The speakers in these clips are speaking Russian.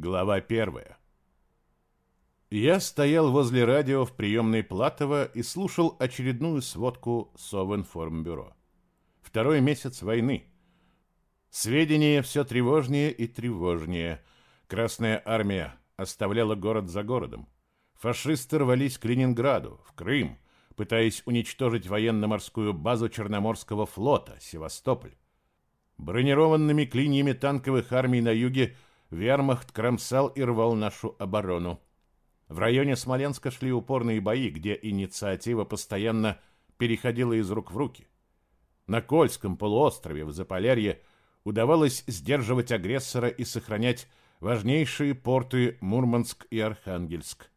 Глава первая. Я стоял возле радио в приемной Платова и слушал очередную сводку Совинформбюро. Второй месяц войны. Сведения все тревожнее и тревожнее. Красная армия оставляла город за городом. Фашисты рвались к Ленинграду, в Крым, пытаясь уничтожить военно-морскую базу Черноморского флота, Севастополь. Бронированными клиньями танковых армий на юге – вермахт кромсал и рвал нашу оборону. В районе Смоленска шли упорные бои, где инициатива постоянно переходила из рук в руки. На Кольском полуострове в Заполярье удавалось сдерживать агрессора и сохранять важнейшие порты Мурманск и Архангельск.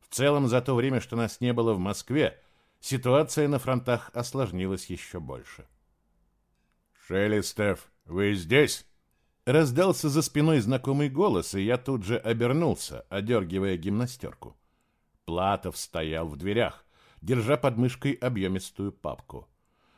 В целом, за то время, что нас не было в Москве, ситуация на фронтах осложнилась еще больше. «Шелестев, вы здесь?» Раздался за спиной знакомый голос, и я тут же обернулся, одергивая гимнастерку. Платов стоял в дверях, держа под мышкой объемистую папку.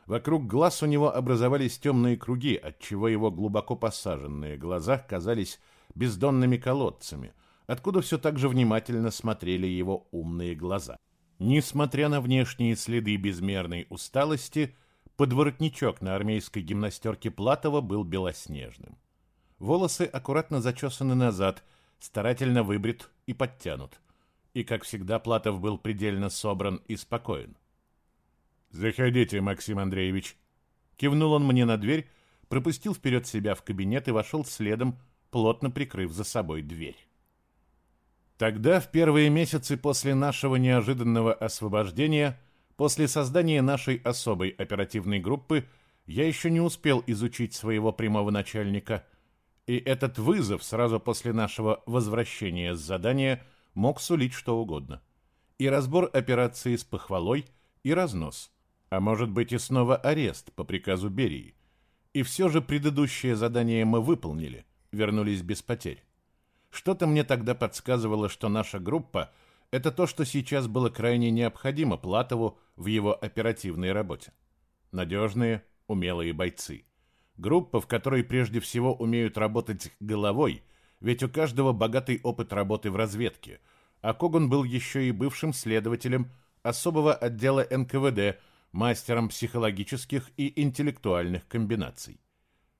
Вокруг глаз у него образовались темные круги, отчего его глубоко посаженные глаза казались бездонными колодцами, откуда все так же внимательно смотрели его умные глаза. Несмотря на внешние следы безмерной усталости, подворотничок на армейской гимнастерке Платова был белоснежным. Волосы аккуратно зачесаны назад, старательно выбрит и подтянут. И, как всегда, Платов был предельно собран и спокоен. «Заходите, Максим Андреевич». Кивнул он мне на дверь, пропустил вперед себя в кабинет и вошел следом, плотно прикрыв за собой дверь. Тогда, в первые месяцы после нашего неожиданного освобождения, после создания нашей особой оперативной группы, я еще не успел изучить своего прямого начальника – и этот вызов сразу после нашего возвращения с задания мог сулить что угодно. И разбор операции с похвалой, и разнос. А может быть и снова арест по приказу Берии. И все же предыдущее задание мы выполнили, вернулись без потерь. Что-то мне тогда подсказывало, что наша группа – это то, что сейчас было крайне необходимо Платову в его оперативной работе. Надежные, умелые бойцы. Группа, в которой прежде всего умеют работать головой, ведь у каждого богатый опыт работы в разведке, а Коган был еще и бывшим следователем особого отдела НКВД, мастером психологических и интеллектуальных комбинаций.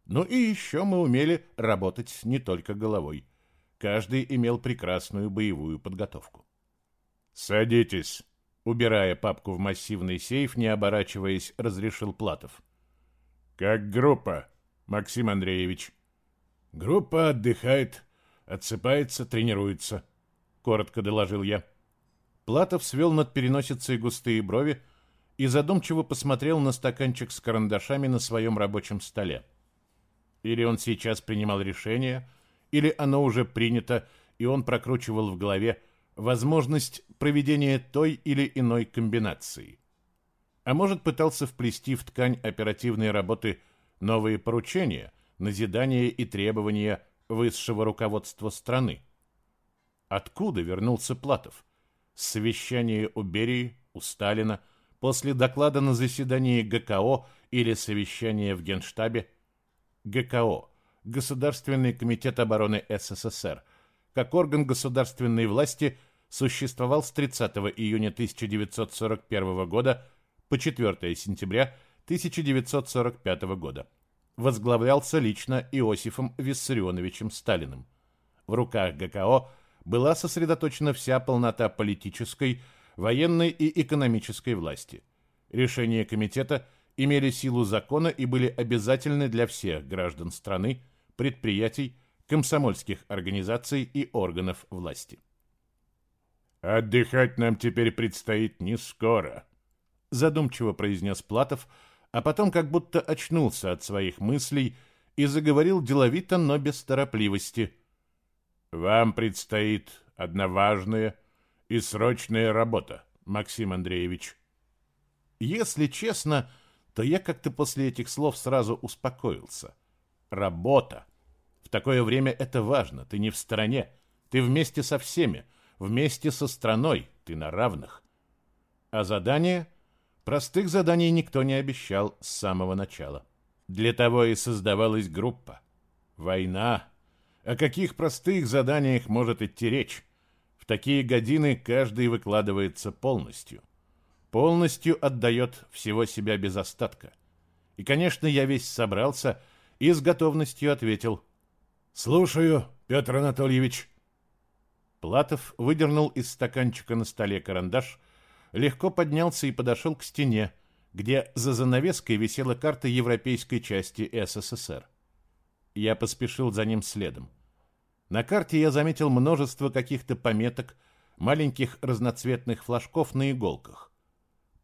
Ну и еще мы умели работать не только головой. Каждый имел прекрасную боевую подготовку. «Садитесь», — убирая папку в массивный сейф, не оборачиваясь, разрешил Платов. Как группа, Максим Андреевич? Группа отдыхает, отсыпается, тренируется, коротко доложил я. Платов свел над переносицей густые брови и задумчиво посмотрел на стаканчик с карандашами на своем рабочем столе. Или он сейчас принимал решение, или оно уже принято, и он прокручивал в голове возможность проведения той или иной комбинации а может пытался вплести в ткань оперативной работы новые поручения, назидания и требования высшего руководства страны. Откуда вернулся Платов? С совещания у Берии, у Сталина, после доклада на заседании ГКО или совещания в Генштабе? ГКО – Государственный комитет обороны СССР, как орган государственной власти существовал с 30 июня 1941 года по 4 сентября 1945 года. Возглавлялся лично Иосифом Виссарионовичем Сталиным. В руках ГКО была сосредоточена вся полнота политической, военной и экономической власти. Решения комитета имели силу закона и были обязательны для всех граждан страны, предприятий, комсомольских организаций и органов власти. «Отдыхать нам теперь предстоит не скоро», задумчиво произнес Платов, а потом как будто очнулся от своих мыслей и заговорил деловито, но без торопливости. «Вам предстоит одна важная и срочная работа, Максим Андреевич». Если честно, то я как-то после этих слов сразу успокоился. Работа. В такое время это важно. Ты не в стороне. Ты вместе со всеми. Вместе со страной. Ты на равных. А задание — Простых заданий никто не обещал с самого начала. Для того и создавалась группа. Война — О каких простых заданиях может идти речь? В такие годины каждый выкладывается полностью. Полностью отдает всего себя без остатка. И, конечно, я весь собрался и с готовностью ответил. «Слушаю, Петр Анатольевич». Платов выдернул из стаканчика на столе карандаш, легко поднялся и подошел к стене, где за занавеской висела карта европейской части СССР. Я поспешил за ним следом. На карте я заметил множество каких-то пометок, маленьких разноцветных флажков на иголках.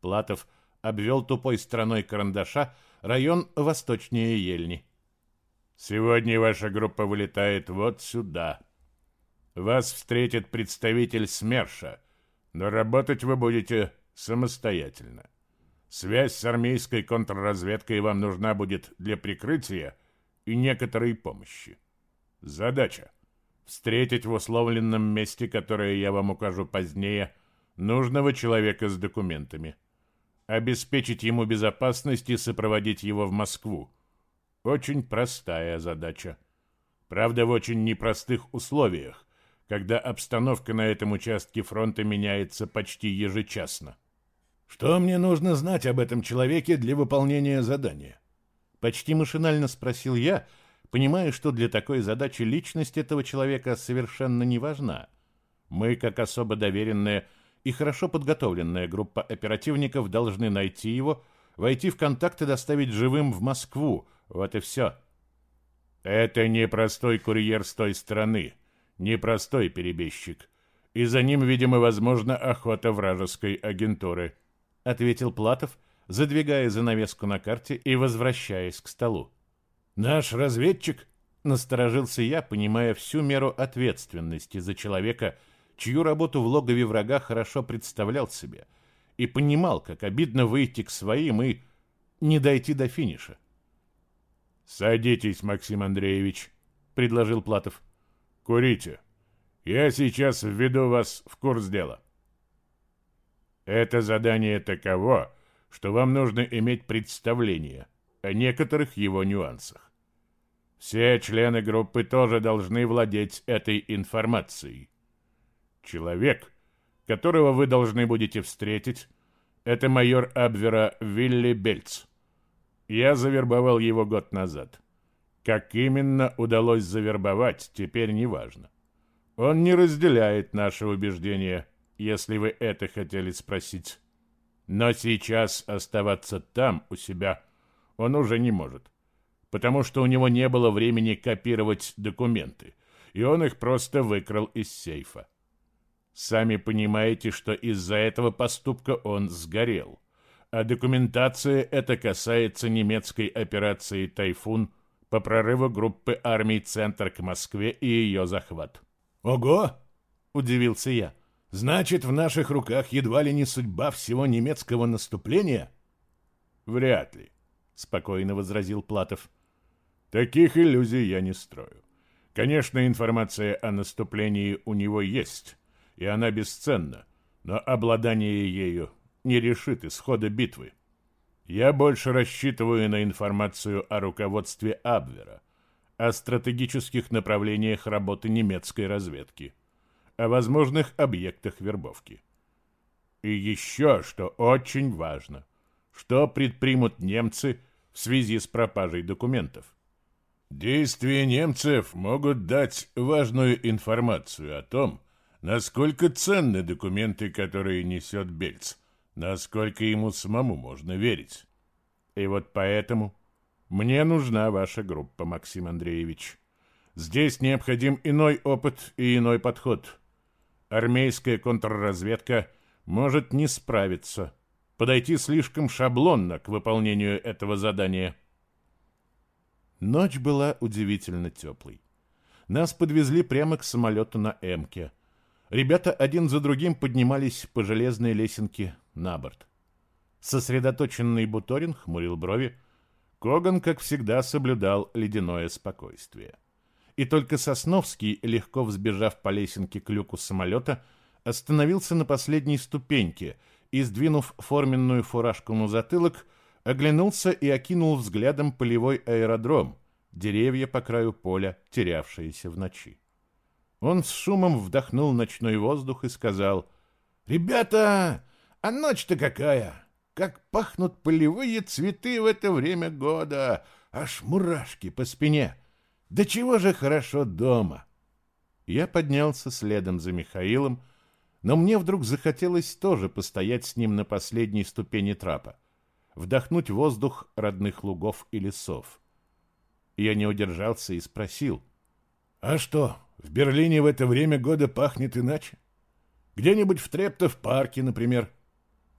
Платов обвел тупой стороной карандаша район восточнее Ельни. «Сегодня ваша группа вылетает вот сюда. Вас встретит представитель СМЕРШа, но работать вы будете самостоятельно. Связь с армейской контрразведкой вам нужна будет для прикрытия и некоторой помощи. Задача встретить в условленном месте, которое я вам укажу позднее, нужного человека с документами. Обеспечить ему безопасность и сопроводить его в Москву. Очень простая задача. Правда, в очень непростых условиях, когда обстановка на этом участке фронта меняется почти ежечасно. «Что мне нужно знать об этом человеке для выполнения задания?» Почти машинально спросил я, — понимая, что для такой задачи личность этого человека совершенно не важна. Мы, как особо доверенная и хорошо подготовленная группа оперативников, должны найти его, войти в контакт и доставить живым в Москву. Вот и все. Это не простой курьер с той стороны, не простой перебежчик. И за ним, видимо, возможна охота вражеской агентуры, — ответил Платов, задвигая занавеску на карте и возвращаясь к столу. «Наш разведчик?» — насторожился я, понимая всю меру ответственности за человека, чью работу в логове врага хорошо представлял себе, и понимал, как обидно выйти к своим и не дойти до финиша. «Садитесь, Максим Андреевич», — предложил Платов. «Курите. Я сейчас введу вас в курс дела». Это задание таково, что вам нужно иметь представление о некоторых его нюансах. Все члены группы тоже должны владеть этой информацией. Человек, которого вы должны будете встретить, это майор Абвера Вилли Бельц. Я завербовал его год назад. Как именно удалось завербовать, теперь не важно. Он не разделяет наши убеждения, если вы это хотели спросить. Но сейчас оставаться там, у себя, он уже не может, потому что у него не было времени копировать документы, и он их просто выкрал из сейфа. Сами понимаете, что из-за этого поступка он сгорел. А документация это касается немецкой операции «Тайфун» по прорыву группы армий «Центр» к Москве и ее захват. «Ого!» — удивился я. «Значит, в наших руках едва ли не судьба всего немецкого наступления?» «Вряд ли. — спокойно возразил Платов. «Таких иллюзий я не строю. Конечно, информация о наступлении у него есть, и она бесценна, но обладание ею не решит исхода битвы. Я больше рассчитываю на информацию о руководстве Абвера, о стратегических направлениях работы немецкой разведки, о возможных объектах вербовки. И еще, что очень важно — что предпримут немцы в связи с пропажей документов. Действия немцев могут дать важную информацию о том, насколько ценны документы, которые несет Бельц, насколько ему самому можно верить. И вот поэтому мне нужна ваша группа, Максим Андреевич. Здесь необходим иной опыт и иной подход. Армейская контрразведка может не справиться подойти слишком шаблонно к выполнению этого задания. Ночь была удивительно теплой. Нас подвезли прямо к самолету на Эмке. Ребята один за другим поднимались по железной лесенке на борт. Сосредоточенный Буторин хмурил брови. Коган, как всегда, соблюдал ледяное спокойствие. И только Сосновский, легко взбежав по лесенке к люку самолета, остановился на последней ступеньке — и, сдвинув форменную фуражку на затылок, оглянулся и окинул взглядом полевой аэродром, деревья по краю поля, терявшиеся в ночи. Он с шумом вдохнул ночной воздух и сказал, «Ребята, а ночь-то какая! Как пахнут полевые цветы в это время года! Аж мурашки по спине! Да чего же хорошо дома!» Я поднялся следом за Михаилом, но мне вдруг захотелось тоже постоять с ним на последней ступени трапа, вдохнуть воздух родных лугов и лесов. Я не удержался и спросил, «А что, в Берлине в это время года пахнет иначе? Где-нибудь в Трептов-парке, например?»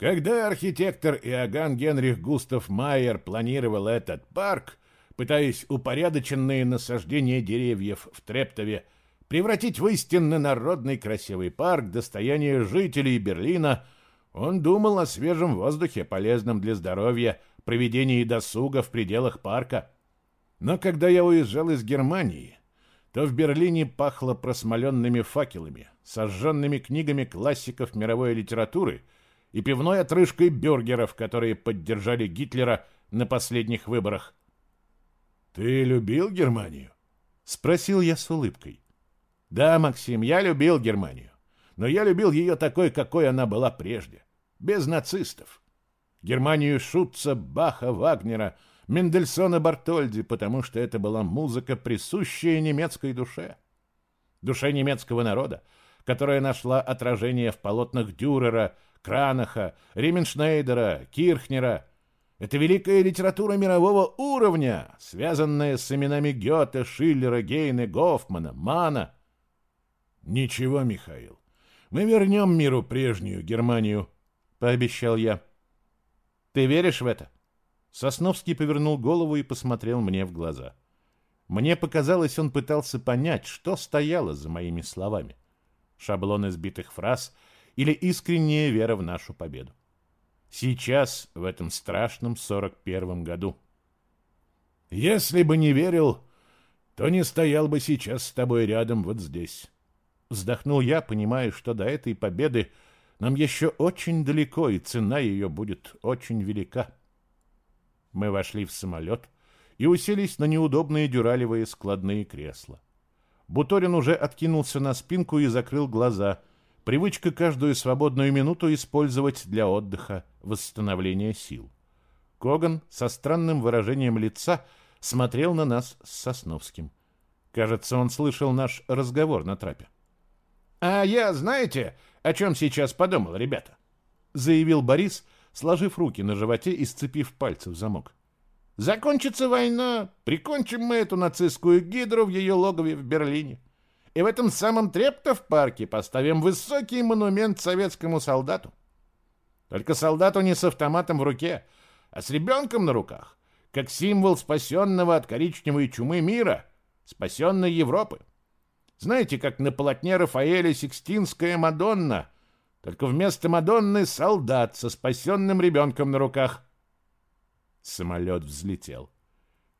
Когда архитектор Иоганн Генрих Густав Майер планировал этот парк, пытаясь упорядоченные насаждения деревьев в Трептове превратить в истинно народный красивый парк достояние жителей Берлина, он думал о свежем воздухе, полезном для здоровья, проведении досуга в пределах парка. Но когда я уезжал из Германии, то в Берлине пахло просмоленными факелами, сожженными книгами классиков мировой литературы и пивной отрыжкой бюргеров, которые поддержали Гитлера на последних выборах. «Ты любил Германию?» — спросил я с улыбкой. Да, Максим, я любил Германию. Но я любил ее такой, какой она была прежде. Без нацистов. Германию Шутца, Баха, Вагнера, Мендельсона, Бартольди, потому что это была музыка, присущая немецкой душе. Душе немецкого народа, которая нашла отражение в полотнах Дюрера, Кранаха, Рименшнейдера, Кирхнера. Это великая литература мирового уровня, связанная с именами Гёте, Шиллера, Гейне, Гофмана, Мана – «Ничего, Михаил, мы вернем миру прежнюю Германию», — пообещал я. «Ты веришь в это?» Сосновский повернул голову и посмотрел мне в глаза. Мне показалось, он пытался понять, что стояло за моими словами. Шаблон избитых фраз или искренняя вера в нашу победу. Сейчас, в этом страшном сорок первом году. «Если бы не верил, то не стоял бы сейчас с тобой рядом вот здесь». Вздохнул я, понимая, что до этой победы нам еще очень далеко, и цена ее будет очень велика. Мы вошли в самолет и уселись на неудобные дюралевые складные кресла. Буторин уже откинулся на спинку и закрыл глаза. Привычка каждую свободную минуту использовать для отдыха, восстановления сил. Коган со странным выражением лица смотрел на нас с Сосновским. Кажется, он слышал наш разговор на трапе. «А я, знаете, о чем сейчас подумал, ребята?» заявил Борис, сложив руки на животе и сцепив пальцы в замок. «Закончится война, прикончим мы эту нацистскую гидру в ее логове в Берлине. И в этом самом Трептов-парке поставим высокий монумент советскому солдату. Только солдату не с автоматом в руке, а с ребенком на руках, как символ спасенного от коричневой чумы мира, спасенной Европы. Знаете, как на полотне Рафаэля Сикстинская Мадонна, только вместо Мадонны солдат со спасенным ребенком на руках. Самолет взлетел.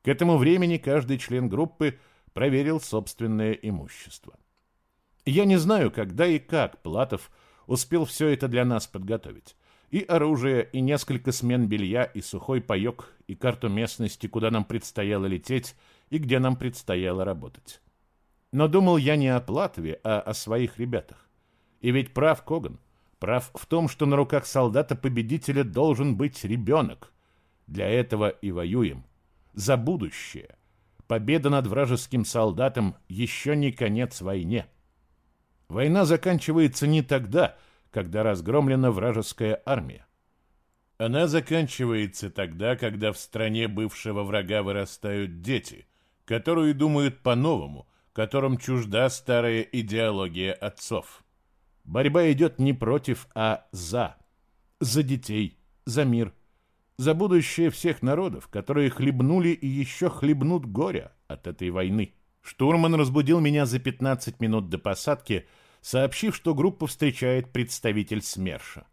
К этому времени каждый член группы проверил собственное имущество. Я не знаю, когда и как Платов успел все это для нас подготовить. И оружие, и несколько смен белья, и сухой паек, и карту местности, куда нам предстояло лететь, и где нам предстояло работать. Но думал я не о Платове, а о своих ребятах. И ведь прав Коган. Прав в том, что на руках солдата-победителя должен быть ребенок. Для этого и воюем. За будущее. Победа над вражеским солдатом еще не конец войне. Война заканчивается не тогда, когда разгромлена вражеская армия. Она заканчивается тогда, когда в стране бывшего врага вырастают дети, которые думают по-новому – которым чужда старая идеология отцов. Борьба идет не против, а за. За детей, за мир, за будущее всех народов, которые хлебнули и еще хлебнут горя от этой войны. Штурман разбудил меня за 15 минут до посадки, сообщив, что группа встречает представитель СМЕРШа.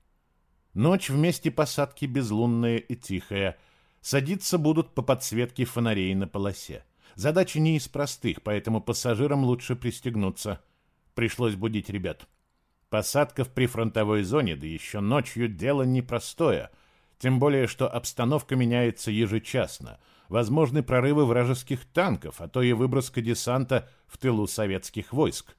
Ночь вместе посадки безлунная и тихая. Садиться будут по подсветке фонарей на полосе. Задача не из простых, поэтому пассажирам лучше пристегнуться. Пришлось будить ребят. Посадка в прифронтовой зоне, да еще ночью, дело непростое. Тем более, что обстановка меняется ежечасно. возможны прорывы вражеских танков, а то и выброска десанта в тылу советских войск.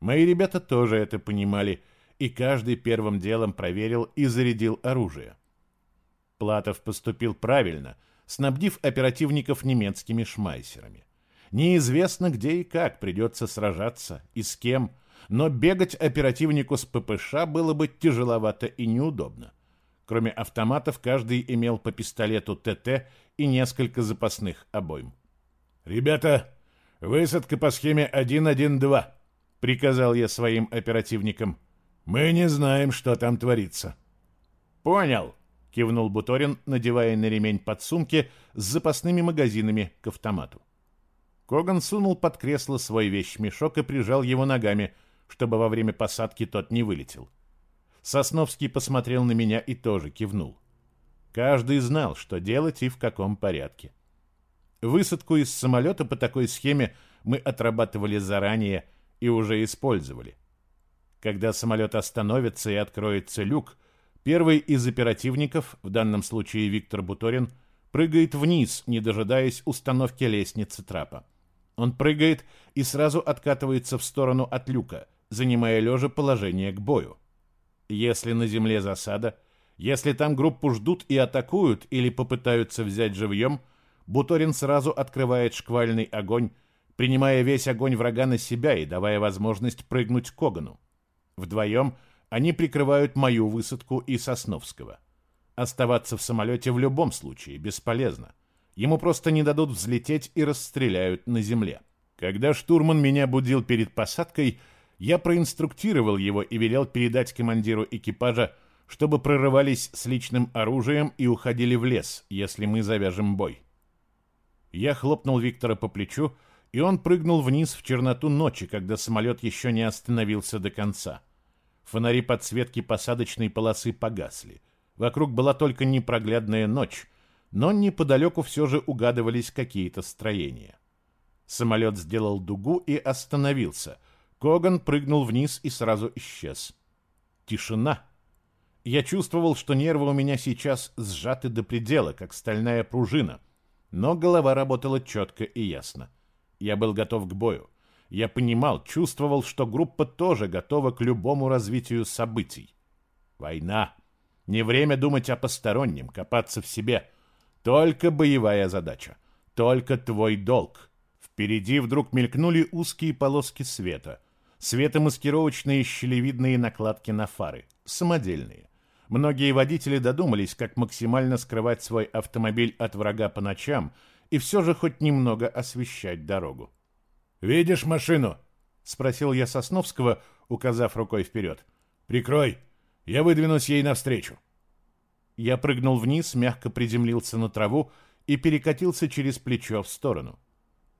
Мои ребята тоже это понимали, и каждый первым делом проверил и зарядил оружие. Платов поступил правильно, снабдив оперативников немецкими шмайсерами. Неизвестно, где и как придется сражаться и с кем, но бегать оперативнику с ППШ было бы тяжеловато и неудобно. Кроме автоматов, каждый имел по пистолету ТТ и несколько запасных обойм. «Ребята, высадка по схеме 1-1-2», — приказал я своим оперативникам. «Мы не знаем, что там творится». «Понял», — кивнул Буторин, надевая на ремень подсумки с запасными магазинами к автомату. Коган сунул под кресло свой вещмешок и прижал его ногами, чтобы во время посадки тот не вылетел. Сосновский посмотрел на меня и тоже кивнул. Каждый знал, что делать и в каком порядке. Высадку из самолета по такой схеме мы отрабатывали заранее и уже использовали. Когда самолет остановится и откроется люк, первый из оперативников, в данном случае Виктор Буторин, прыгает вниз, не дожидаясь установки лестницы трапа. Он прыгает и сразу откатывается в сторону от люка, занимая лежа положение к бою. Если на земле засада, если там группу ждут и атакуют или попытаются взять живьем, Буторин сразу открывает шквальный огонь, принимая весь огонь врага на себя и давая возможность прыгнуть к Когану. Вдвоем они прикрывают мою высадку и Сосновского. Оставаться в самолете в любом случае бесполезно. Ему просто не дадут взлететь и расстреляют на земле. Когда штурман меня будил перед посадкой, я проинструктировал его и велел передать командиру экипажа, чтобы прорывались с личным оружием и уходили в лес, если мы завяжем бой. Я хлопнул Виктора по плечу, и он прыгнул вниз в черноту ночи, когда самолет еще не остановился до конца. Фонари подсветки посадочной полосы погасли. Вокруг была только непроглядная ночь, но неподалеку все же угадывались какие-то строения. Самолет сделал дугу и остановился. Коган прыгнул вниз и сразу исчез. Тишина. Я чувствовал, что нервы у меня сейчас сжаты до предела, как стальная пружина, но голова работала четко и ясно. Я был готов к бою. Я понимал, чувствовал, что группа тоже готова к любому развитию событий. Война. Не время думать о постороннем, копаться в себе — только боевая задача. Только твой долг. Впереди вдруг мелькнули узкие полоски света. Светомаскировочные щелевидные накладки на фары. Самодельные. Многие водители додумались, как максимально скрывать свой автомобиль от врага по ночам и все же хоть немного освещать дорогу. «Видишь машину?» — спросил я Сосновского, указав рукой вперед. «Прикрой, я выдвинусь ей навстречу». Я прыгнул вниз, мягко приземлился на траву и перекатился через плечо в сторону.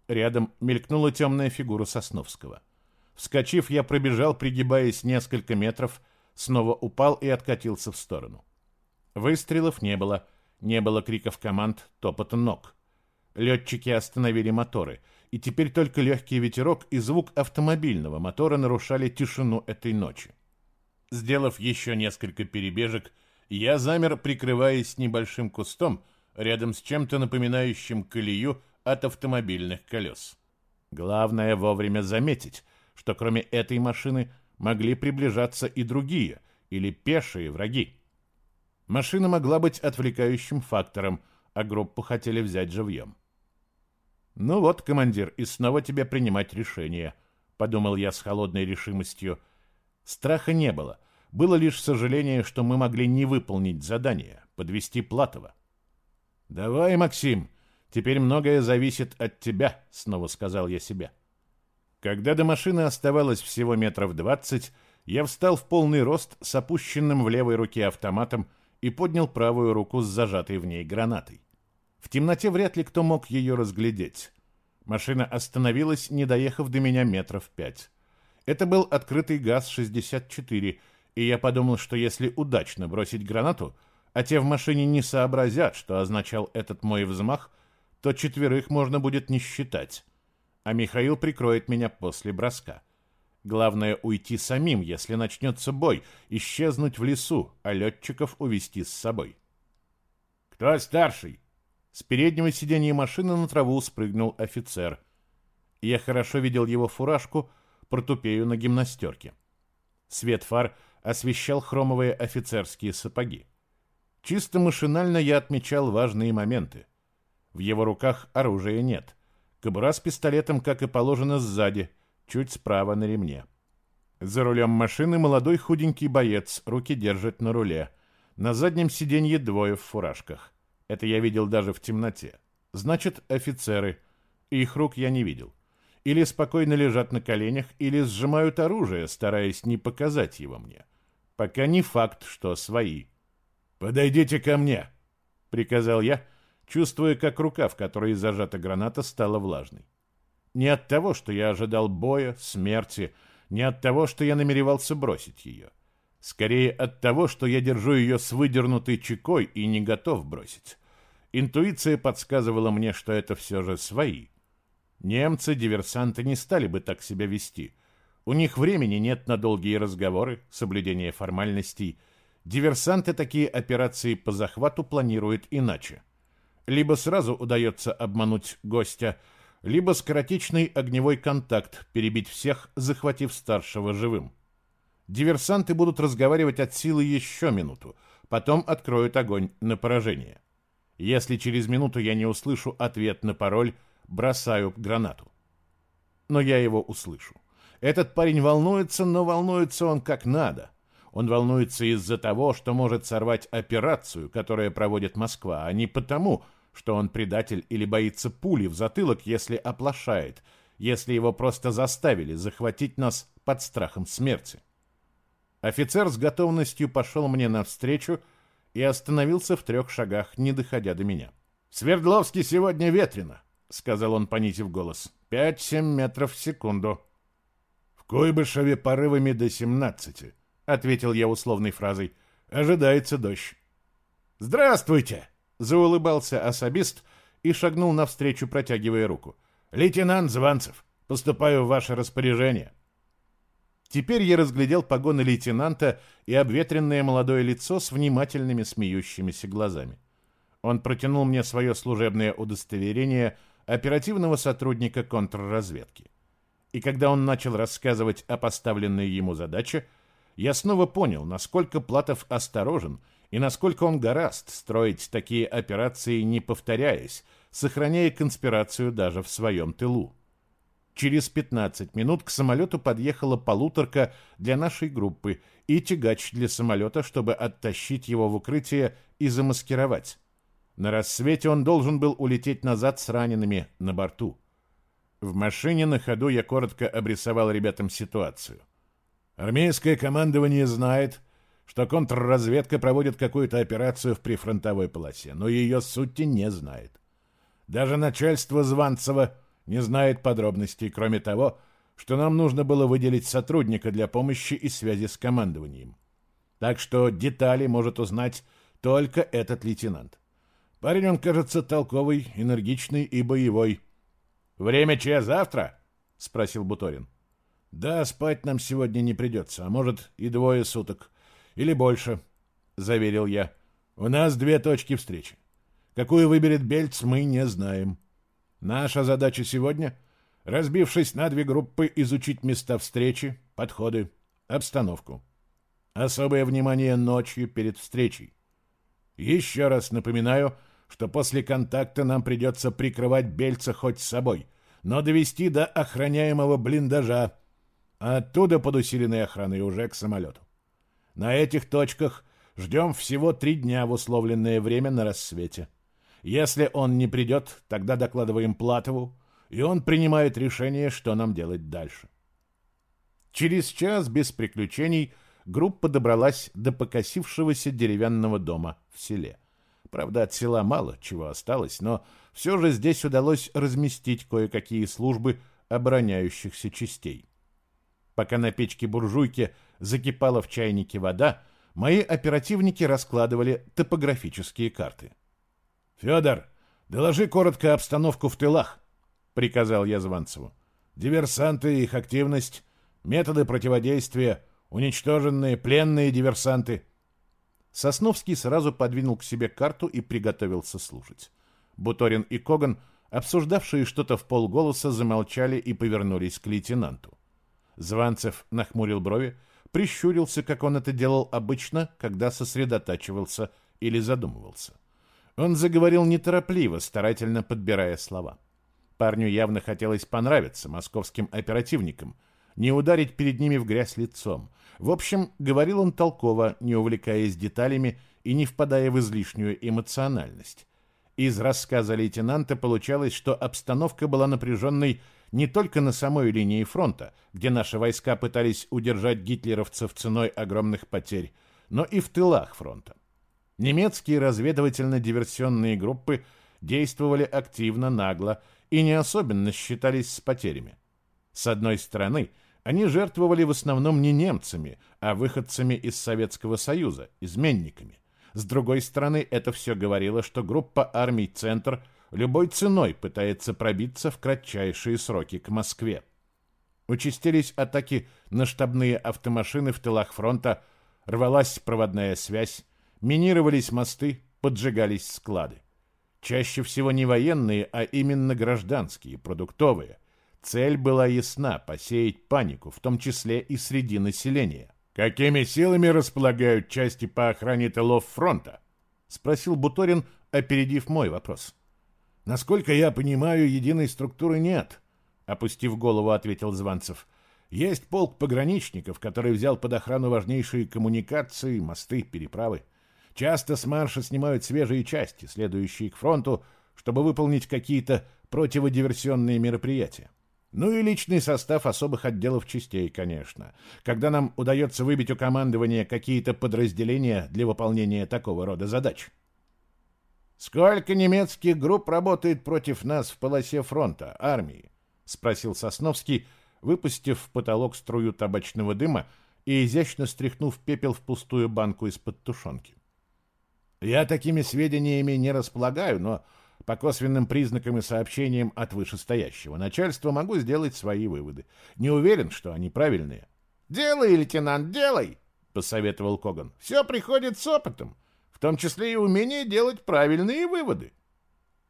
Рядом мелькнула темная фигура Сосновского. Вскочив, я пробежал, пригибаясь несколько метров, снова упал и откатился в сторону. Выстрелов не было, не было криков команд, топота ног. Летчики остановили моторы, и теперь только легкий ветерок и звук автомобильного мотора нарушали тишину этой ночи. Сделав еще несколько перебежек, я замер, прикрываясь небольшим кустом, рядом с чем-то напоминающим колею от автомобильных колес. Главное вовремя заметить, что кроме этой машины могли приближаться и другие, или пешие враги. Машина могла быть отвлекающим фактором, а группу хотели взять живьем. «Ну вот, командир, и снова тебе принимать решение», — подумал я с холодной решимостью. Страха не было — было лишь сожаление, что мы могли не выполнить задание, подвести Платова. «Давай, Максим, теперь многое зависит от тебя», — снова сказал я себе. Когда до машины оставалось всего метров двадцать, я встал в полный рост с опущенным в левой руке автоматом и поднял правую руку с зажатой в ней гранатой. В темноте вряд ли кто мог ее разглядеть. Машина остановилась, не доехав до меня метров пять. Это был открытый ГАЗ-64, и я подумал, что если удачно бросить гранату, а те в машине не сообразят, что означал этот мой взмах, то четверых можно будет не считать. А Михаил прикроет меня после броска. Главное уйти самим, если начнется бой, исчезнуть в лесу, а летчиков увести с собой. «Кто старший?» С переднего сиденья машины на траву спрыгнул офицер. Я хорошо видел его фуражку, портупею на гимнастерке. Свет фар освещал хромовые офицерские сапоги. Чисто машинально я отмечал важные моменты. В его руках оружия нет. Кобура с пистолетом, как и положено, сзади, чуть справа на ремне. За рулем машины молодой худенький боец, руки держит на руле. На заднем сиденье двое в фуражках. Это я видел даже в темноте. Значит, офицеры. Их рук я не видел. Или спокойно лежат на коленях, или сжимают оружие, стараясь не показать его мне. Пока не факт, что свои. «Подойдите ко мне!» — приказал я, чувствуя, как рука, в которой зажата граната, стала влажной. Не от того, что я ожидал боя, смерти, не от того, что я намеревался бросить ее. Скорее от того, что я держу ее с выдернутой чекой и не готов бросить. Интуиция подсказывала мне, что это все же свои. Немцы, диверсанты не стали бы так себя вести. У них времени нет на долгие разговоры, соблюдение формальностей. Диверсанты такие операции по захвату планируют иначе. Либо сразу удается обмануть гостя, либо скоротечный огневой контакт, перебить всех, захватив старшего живым. Диверсанты будут разговаривать от силы еще минуту, потом откроют огонь на поражение. Если через минуту я не услышу ответ на пароль, бросаю гранату. Но я его услышу. Этот парень волнуется, но волнуется он как надо. Он волнуется из-за того, что может сорвать операцию, которая проводит Москва, а не потому, что он предатель или боится пули в затылок, если оплошает, если его просто заставили захватить нас под страхом смерти. Офицер с готовностью пошел мне навстречу и остановился в трех шагах, не доходя до меня. «Свердловске сегодня ветрено», — сказал он, понизив голос. «Пять-семь метров в секунду». «В Куйбышеве порывами до семнадцати», — ответил я условной фразой. «Ожидается дождь». «Здравствуйте!» — заулыбался особист и шагнул навстречу, протягивая руку. «Лейтенант Званцев, поступаю в ваше распоряжение». Теперь я разглядел погоны лейтенанта и обветренное молодое лицо с внимательными смеющимися глазами. Он протянул мне свое служебное удостоверение оперативного сотрудника контрразведки. И когда он начал рассказывать о поставленной ему задаче, я снова понял, насколько Платов осторожен и насколько он гораст строить такие операции, не повторяясь, сохраняя конспирацию даже в своем тылу. Через 15 минут к самолету подъехала полуторка для нашей группы и тягач для самолета, чтобы оттащить его в укрытие и замаскировать. На рассвете он должен был улететь назад с ранеными на борту. В машине на ходу я коротко обрисовал ребятам ситуацию. Армейское командование знает, что контрразведка проводит какую-то операцию в прифронтовой полосе, но ее сути не знает. Даже начальство Званцева – не знает подробностей, кроме того, что нам нужно было выделить сотрудника для помощи и связи с командованием. Так что детали может узнать только этот лейтенант. Парень он, кажется, толковый, энергичный и боевой. «Время че, завтра?» — спросил Буторин. «Да, спать нам сегодня не придется, а может и двое суток. Или больше», — заверил я. «У нас две точки встречи. Какую выберет Бельц, мы не знаем». Наша задача сегодня, разбившись на две группы, изучить места встречи, подходы, обстановку. Особое внимание ночью перед встречей. Еще раз напоминаю, что после контакта нам придется прикрывать Бельца хоть с собой, но довести до охраняемого блиндажа, а оттуда под усиленной охраной уже к самолету. На этих точках ждем всего три дня в условленное время на рассвете. Если он не придет, тогда докладываем Платову, и он принимает решение, что нам делать дальше. Через час без приключений группа добралась до покосившегося деревянного дома в селе. Правда, от села мало чего осталось, но все же здесь удалось разместить кое-какие службы обороняющихся частей. Пока на печке буржуйки закипала в чайнике вода, мои оперативники раскладывали топографические карты. «Федор, доложи коротко обстановку в тылах», — приказал я Званцеву. «Диверсанты, их активность, методы противодействия, уничтоженные пленные диверсанты». Сосновский сразу подвинул к себе карту и приготовился слушать. Буторин и Коган, обсуждавшие что-то в полголоса, замолчали и повернулись к лейтенанту. Званцев нахмурил брови, прищурился, как он это делал обычно, когда сосредотачивался или задумывался. Он заговорил неторопливо, старательно подбирая слова. Парню явно хотелось понравиться московским оперативникам, не ударить перед ними в грязь лицом. В общем, говорил он толково, не увлекаясь деталями и не впадая в излишнюю эмоциональность. Из рассказа лейтенанта получалось, что обстановка была напряженной не только на самой линии фронта, где наши войска пытались удержать гитлеровцев ценой огромных потерь, но и в тылах фронта. Немецкие разведывательно-диверсионные группы действовали активно, нагло и не особенно считались с потерями. С одной стороны, они жертвовали в основном не немцами, а выходцами из Советского Союза, изменниками. С другой стороны, это все говорило, что группа армий «Центр» любой ценой пытается пробиться в кратчайшие сроки к Москве. Участились атаки на штабные автомашины в тылах фронта, рвалась проводная связь, минировались мосты, поджигались склады. Чаще всего не военные, а именно гражданские, продуктовые. Цель была ясна – посеять панику, в том числе и среди населения. «Какими силами располагают части по охране тылов фронта?» – спросил Буторин, опередив мой вопрос. «Насколько я понимаю, единой структуры нет», — опустив голову, ответил Званцев. «Есть полк пограничников, который взял под охрану важнейшие коммуникации, мосты, переправы. Часто с марша снимают свежие части, следующие к фронту, чтобы выполнить какие-то противодиверсионные мероприятия. Ну и личный состав особых отделов частей, конечно. Когда нам удается выбить у командования какие-то подразделения для выполнения такого рода задач. «Сколько немецких групп работает против нас в полосе фронта, армии?» — спросил Сосновский, выпустив в потолок струю табачного дыма и изящно стряхнув пепел в пустую банку из-под тушенки. Я такими сведениями не располагаю, но по косвенным признакам и сообщениям от вышестоящего начальства могу сделать свои выводы. Не уверен, что они правильные. «Делай, лейтенант, делай!» — посоветовал Коган. «Все приходит с опытом, в том числе и умение делать правильные выводы».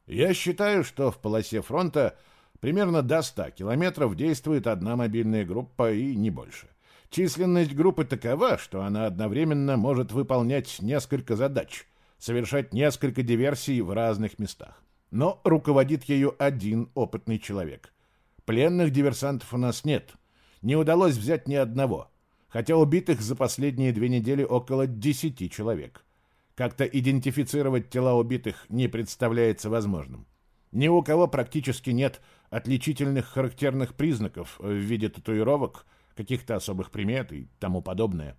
Я считаю, что в полосе фронта примерно до 100 километров действует одна мобильная группа и не больше. Численность группы такова, что она одновременно может выполнять несколько задач — совершать несколько диверсий в разных местах. Но руководит ею один опытный человек. Пленных диверсантов у нас нет. Не удалось взять ни одного, хотя убитых за последние две недели около десяти человек. Как-то идентифицировать тела убитых не представляется возможным. Ни у кого практически нет отличительных характерных признаков в виде татуировок, каких-то особых примет и тому подобное.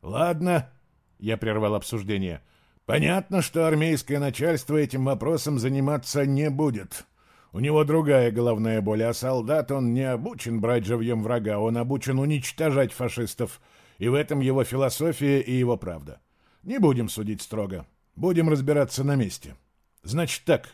«Ладно», — я прервал обсуждение, — Понятно, что армейское начальство этим вопросом заниматься не будет. У него другая головная боль, а солдат он не обучен брать живьем врага, он обучен уничтожать фашистов. И в этом его философия и его правда. Не будем судить строго. Будем разбираться на месте. Значит так,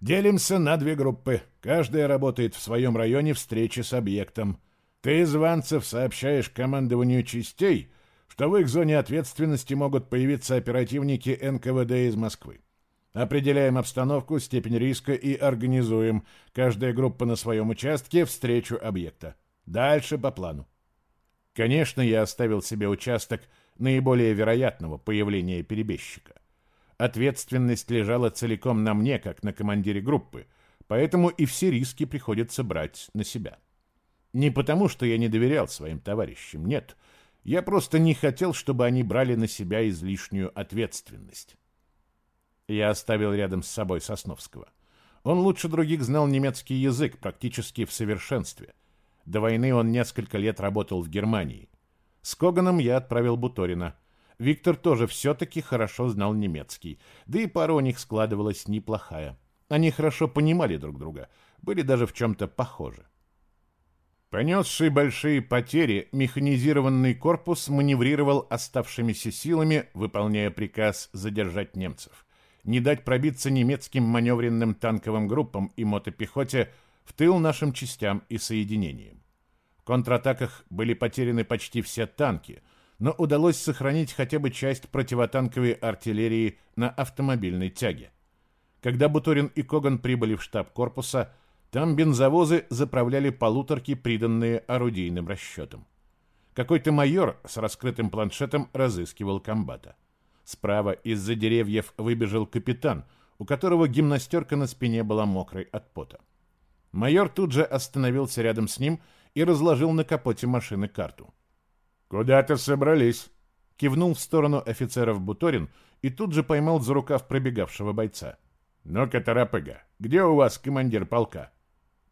делимся на две группы. Каждая работает в своем районе встречи с объектом. Ты, Званцев, сообщаешь командованию частей — что в их зоне ответственности могут появиться оперативники НКВД из Москвы. Определяем обстановку, степень риска и организуем, каждая группа на своем участке, встречу объекта. Дальше по плану. Конечно, я оставил себе участок наиболее вероятного появления перебежчика. Ответственность лежала целиком на мне, как на командире группы, поэтому и все риски приходится брать на себя. Не потому, что я не доверял своим товарищам, нет — я просто не хотел, чтобы они брали на себя излишнюю ответственность. Я оставил рядом с собой Сосновского. Он лучше других знал немецкий язык практически в совершенстве. До войны он несколько лет работал в Германии. С Коганом я отправил Буторина. Виктор тоже все-таки хорошо знал немецкий, да и пара у них складывалась неплохая. Они хорошо понимали друг друга, были даже в чем-то похожи. Понесший большие потери, механизированный корпус маневрировал оставшимися силами, выполняя приказ задержать немцев. Не дать пробиться немецким маневренным танковым группам и мотопехоте в тыл нашим частям и соединениям. Контратаках были потеряны почти все танки, но удалось сохранить хотя бы часть противотанковой артиллерии на автомобильной тяге. Когда Буторин и Коган прибыли в штаб корпуса, там бензовозы заправляли полуторки, приданные орудийным расчетом. Какой-то майор с раскрытым планшетом разыскивал комбата. Справа из-за деревьев выбежал капитан, у которого гимнастерка на спине была мокрой от пота. Майор тут же остановился рядом с ним и разложил на капоте машины карту. «Куда-то собрались», — кивнул в сторону офицеров Буторин и тут же поймал за рукав пробегавшего бойца. «Ну-ка, Тарапыга, где у вас командир полка?»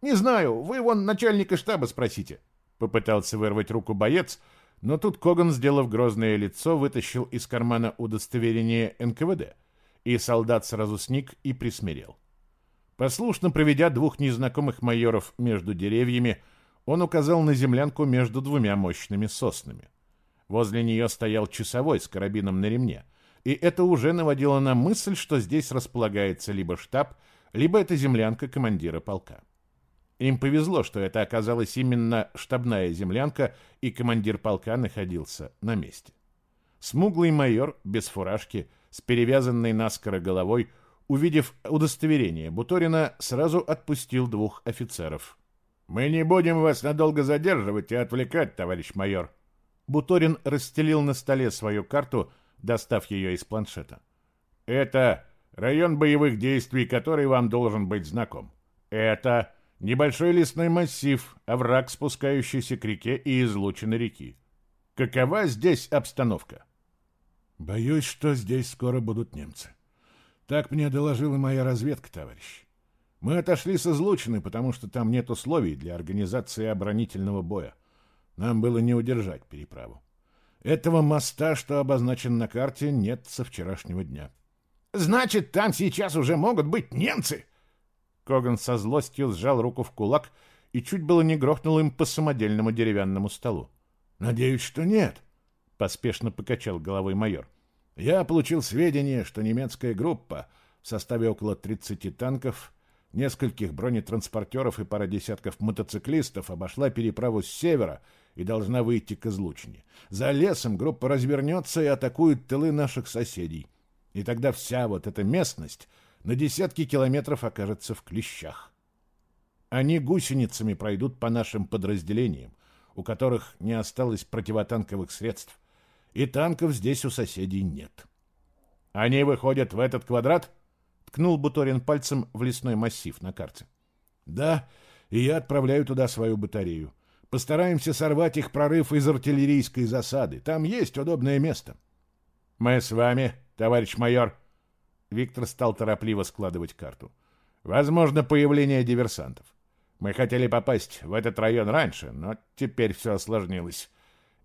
«Не знаю, вы вон начальника штаба спросите», — попытался вырвать руку боец, но тут Коган, сделав грозное лицо, вытащил из кармана удостоверение НКВД, и солдат сразу сник и присмирел. Послушно проведя двух незнакомых майоров между деревьями, он указал на землянку между двумя мощными соснами. Возле нее стоял часовой с карабином на ремне, и это уже наводило на мысль, что здесь располагается либо штаб, либо это землянка командира полка. Им повезло, что это оказалась именно штабная землянка, и командир полка находился на месте. Смуглый майор, без фуражки, с перевязанной наскоро головой, увидев удостоверение Буторина, сразу отпустил двух офицеров. «Мы не будем вас надолго задерживать и отвлекать, товарищ майор». Буторин расстелил на столе свою карту, достав ее из планшета. «Это район боевых действий, который вам должен быть знаком. Это Небольшой лесной массив, овраг, спускающийся к реке и излучины реки. Какова здесь обстановка? Боюсь, что здесь скоро будут немцы. Так мне доложила моя разведка, товарищ. Мы отошли с излучины, потому что там нет условий для организации оборонительного боя. Нам было не удержать переправу. Этого моста, что обозначен на карте, нет со вчерашнего дня. Значит, там сейчас уже могут быть немцы? Коган со злостью сжал руку в кулак и чуть было не грохнул им по самодельному деревянному столу. «Надеюсь, что нет», — поспешно покачал головой майор. «Я получил сведения, что немецкая группа в составе около 30 танков, нескольких бронетранспортеров и пара десятков мотоциклистов обошла переправу с севера и должна выйти к излучине. За лесом группа развернется и атакует тылы наших соседей. И тогда вся вот эта местность на десятки километров окажется в клещах. Они гусеницами пройдут по нашим подразделениям, у которых не осталось противотанковых средств, и танков здесь у соседей нет. Они выходят в этот квадрат? Ткнул Буторин пальцем в лесной массив на карте. Да, и я отправляю туда свою батарею. Постараемся сорвать их прорыв из артиллерийской засады. Там есть удобное место. Мы с вами, товарищ майор, Виктор стал торопливо складывать карту. Возможно, появление диверсантов. Мы хотели попасть в этот район раньше, но теперь все осложнилось.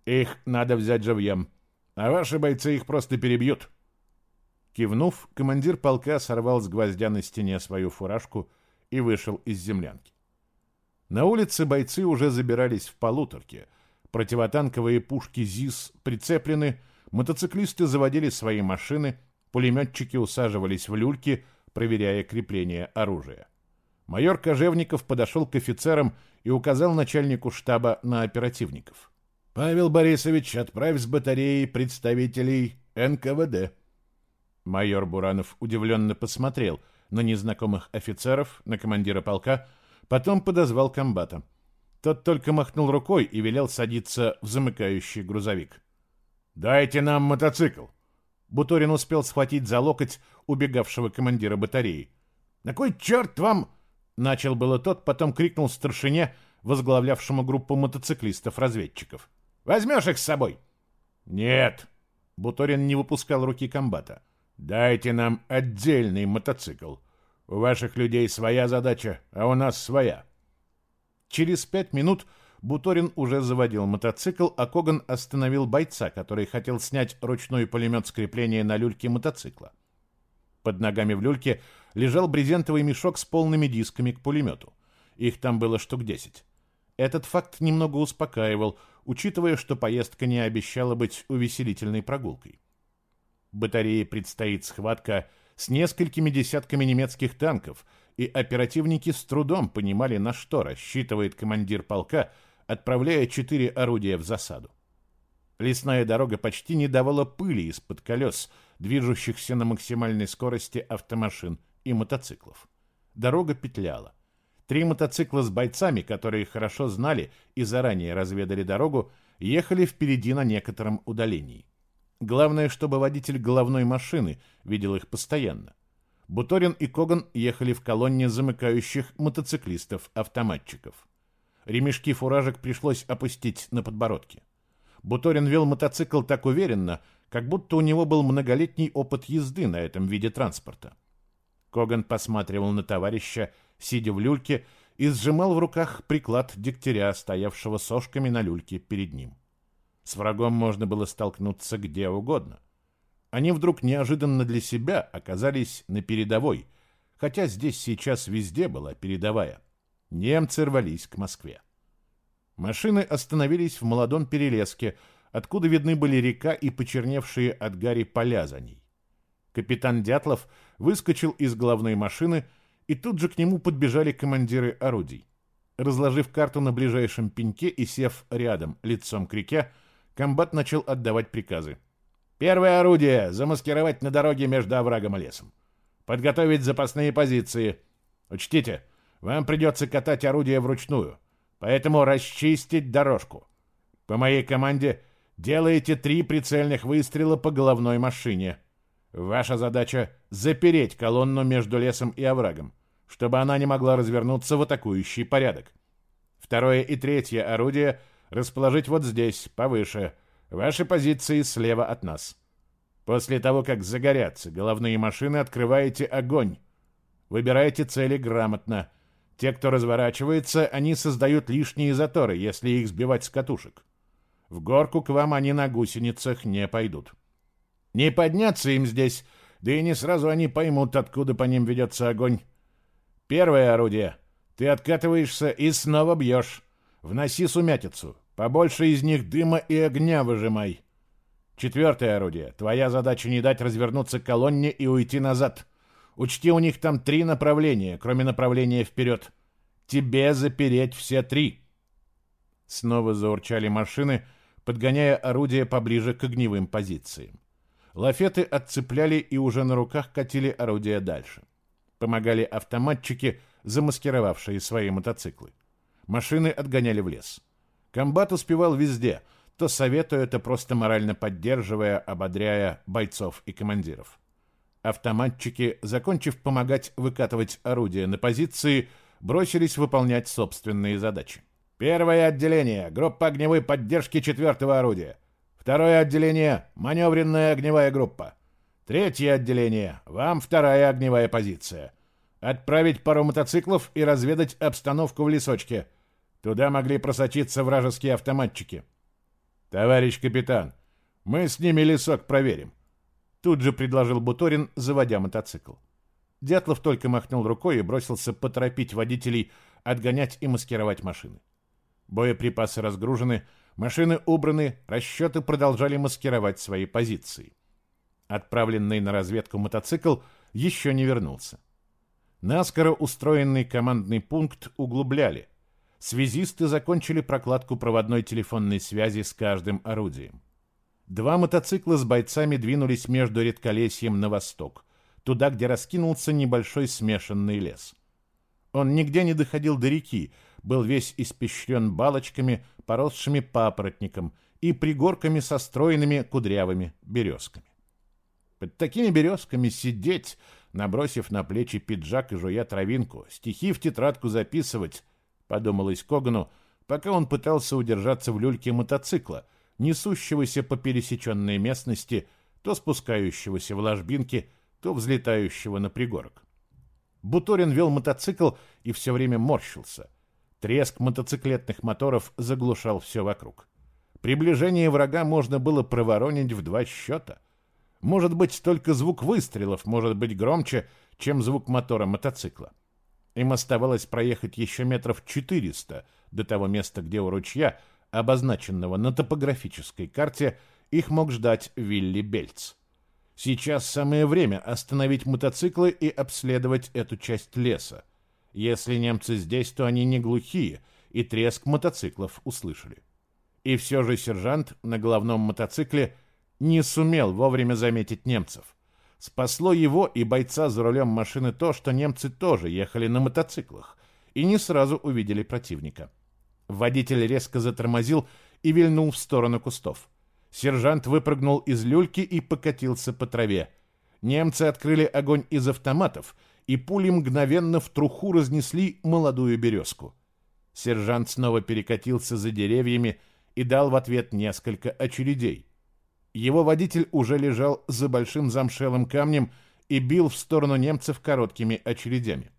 Их надо взять живьем, а ваши бойцы их просто перебьют. Кивнув, командир полка сорвал с гвоздя на стене свою фуражку и вышел из землянки. На улице бойцы уже забирались в полуторки. Противотанковые пушки ЗИС прицеплены, мотоциклисты заводили свои машины — Пулеметчики усаживались в люльки, проверяя крепление оружия. Майор Кожевников подошел к офицерам и указал начальнику штаба на оперативников. «Павел Борисович, отправь с батареи представителей НКВД». Майор Буранов удивленно посмотрел на незнакомых офицеров, на командира полка, потом подозвал комбата. Тот только махнул рукой и велел садиться в замыкающий грузовик. «Дайте нам мотоцикл!» Буторин успел схватить за локоть убегавшего командира батареи. «На кой черт вам...» Начал было тот, потом крикнул старшине, возглавлявшему группу мотоциклистов-разведчиков. «Возьмешь их с собой?» «Нет!» Буторин не выпускал руки комбата. «Дайте нам отдельный мотоцикл. У ваших людей своя задача, а у нас своя». Через пять минут Буторин уже заводил мотоцикл, а Коган остановил бойца, который хотел снять ручной пулемет с на люльке мотоцикла. Под ногами в люльке лежал брезентовый мешок с полными дисками к пулемету. Их там было штук десять. Этот факт немного успокаивал, учитывая, что поездка не обещала быть увеселительной прогулкой. Батарее предстоит схватка с несколькими десятками немецких танков, и оперативники с трудом понимали, на что рассчитывает командир полка, отправляя четыре орудия в засаду. Лесная дорога почти не давала пыли из-под колес, движущихся на максимальной скорости автомашин и мотоциклов. Дорога петляла. Три мотоцикла с бойцами, которые хорошо знали и заранее разведали дорогу, ехали впереди на некотором удалении. Главное, чтобы водитель головной машины видел их постоянно. Буторин и Коган ехали в колонне замыкающих мотоциклистов-автоматчиков. Ремешки фуражек пришлось опустить на подбородки. Буторин вел мотоцикл так уверенно, как будто у него был многолетний опыт езды на этом виде транспорта. Коган посматривал на товарища, сидя в люльке, и сжимал в руках приклад дегтяря, стоявшего сошками на люльке перед ним. С врагом можно было столкнуться где угодно. Они вдруг неожиданно для себя оказались на передовой, хотя здесь сейчас везде была передовая. Немцы рвались к Москве. Машины остановились в молодом перелеске, откуда видны были река и почерневшие от гари поля за ней. Капитан Дятлов выскочил из головной машины, и тут же к нему подбежали командиры орудий. Разложив карту на ближайшем пеньке и сев рядом, лицом к реке, комбат начал отдавать приказы. «Первое орудие — замаскировать на дороге между оврагом и лесом. Подготовить запасные позиции. Учтите, вам придется катать орудие вручную, поэтому расчистить дорожку. По моей команде делаете три прицельных выстрела по головной машине. Ваша задача — запереть колонну между лесом и оврагом, чтобы она не могла развернуться в атакующий порядок. Второе и третье орудие расположить вот здесь, повыше. Ваши позиции слева от нас. После того, как загорятся головные машины, открываете огонь. Выбирайте цели грамотно. Те, кто разворачивается, они создают лишние заторы, если их сбивать с катушек. В горку к вам они на гусеницах не пойдут. Не подняться им здесь, да и не сразу они поймут, откуда по ним ведется огонь. Первое орудие. Ты откатываешься и снова бьешь. Вноси сумятицу. Побольше из них дыма и огня выжимай. Четвертое орудие. Твоя задача не дать развернуться колонне и уйти назад. Учти, у них там три направления, кроме направления вперед. Тебе запереть все три. Снова заурчали машины, подгоняя орудие поближе к огневым позициям. Лафеты отцепляли и уже на руках катили орудия дальше. Помогали автоматчики, замаскировавшие свои мотоциклы. Машины отгоняли в лес. Комбат успевал везде, то советуя, то просто морально поддерживая, ободряя бойцов и командиров. Автоматчики, закончив помогать выкатывать орудия на позиции, бросились выполнять собственные задачи. Первое отделение. Группа огневой поддержки четвертого орудия. Второе отделение — маневренная огневая группа. Третье отделение — вам вторая огневая позиция. Отправить пару мотоциклов и разведать обстановку в лесочке. Туда могли просочиться вражеские автоматчики. Товарищ капитан, мы с ними лесок проверим. Тут же предложил Буторин, заводя мотоцикл. Дятлов только махнул рукой и бросился поторопить водителей, отгонять и маскировать машины. Боеприпасы разгружены, Машины убраны, расчеты продолжали маскировать свои позиции. Отправленный на разведку мотоцикл еще не вернулся. Наскоро устроенный командный пункт углубляли. Связисты закончили прокладку проводной телефонной связи с каждым орудием. Два мотоцикла с бойцами двинулись между редколесьем на восток, туда, где раскинулся небольшой смешанный лес. Он нигде не доходил до реки, был весь испещрен балочками, поросшими папоротником и пригорками со стройными кудрявыми березками. Под такими березками сидеть, набросив на плечи пиджак и жуя травинку, стихи в тетрадку записывать, подумалось Когану, пока он пытался удержаться в люльке мотоцикла, несущегося по пересеченной местности, то спускающегося в ложбинки, то взлетающего на пригорок. Буторин вел мотоцикл и все время морщился. Треск мотоциклетных моторов заглушал все вокруг. Приближение врага можно было проворонить в два счета. Может быть, только звук выстрелов может быть громче, чем звук мотора мотоцикла. Им оставалось проехать еще метров 400 до того места, где у ручья, обозначенного на топографической карте, их мог ждать Вилли Бельц. Сейчас самое время остановить мотоциклы и обследовать эту часть леса. Если немцы здесь, то они не глухие, и треск мотоциклов услышали. И все же сержант на головном мотоцикле не сумел вовремя заметить немцев. Спасло его и бойца за рулем машины то, что немцы тоже ехали на мотоциклах и не сразу увидели противника. Водитель резко затормозил и вильнул в сторону кустов. Сержант выпрыгнул из люльки и покатился по траве. Немцы открыли огонь из автоматов, и пули мгновенно в труху разнесли молодую березку. Сержант снова перекатился за деревьями и дал в ответ несколько очередей. Его водитель уже лежал за большим замшелым камнем и бил в сторону немцев короткими очередями.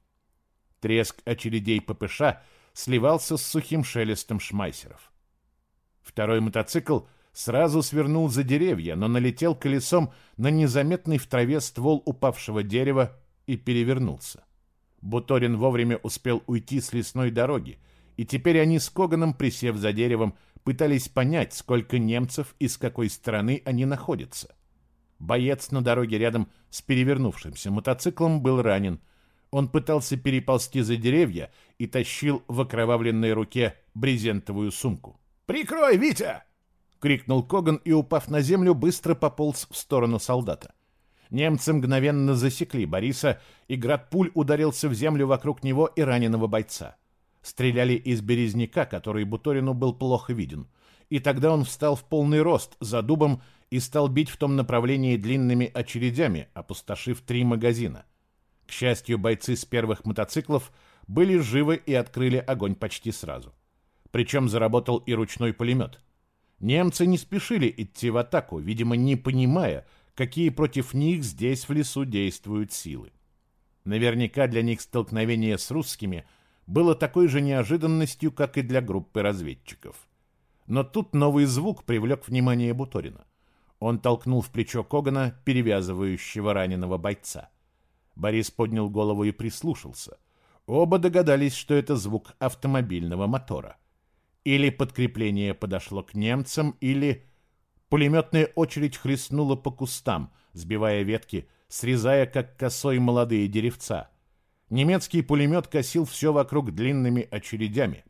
Треск очередей ППШ сливался с сухим шелестом шмайсеров. Второй мотоцикл сразу свернул за деревья, но налетел колесом на незаметный в траве ствол упавшего дерева и перевернулся. Буторин вовремя успел уйти с лесной дороги, и теперь они с Коганом, присев за деревом, пытались понять, сколько немцев и с какой стороны они находятся. Боец на дороге рядом с перевернувшимся мотоциклом был ранен. Он пытался переползти за деревья и тащил в окровавленной руке брезентовую сумку. «Прикрой, Витя!» — крикнул Коган и, упав на землю, быстро пополз в сторону солдата. Немцы мгновенно засекли Бориса, и град пуль ударился в землю вокруг него и раненого бойца. Стреляли из березняка, который Буторину был плохо виден. И тогда он встал в полный рост за дубом и стал бить в том направлении длинными очередями, опустошив три магазина. К счастью, бойцы с первых мотоциклов были живы и открыли огонь почти сразу. Причем заработал и ручной пулемет. Немцы не спешили идти в атаку, видимо, не понимая, какие против них здесь в лесу действуют силы. Наверняка для них столкновение с русскими – было такой же неожиданностью, как и для группы разведчиков. Но тут новый звук привлек внимание Буторина. Он толкнул в плечо Когана, перевязывающего раненого бойца. Борис поднял голову и прислушался. Оба догадались, что это звук автомобильного мотора. Или подкрепление подошло к немцам, или... Пулеметная очередь хлестнула по кустам, сбивая ветки, срезая, как косой, молодые деревца — Немецкий пулемет косил все вокруг длинными очередями.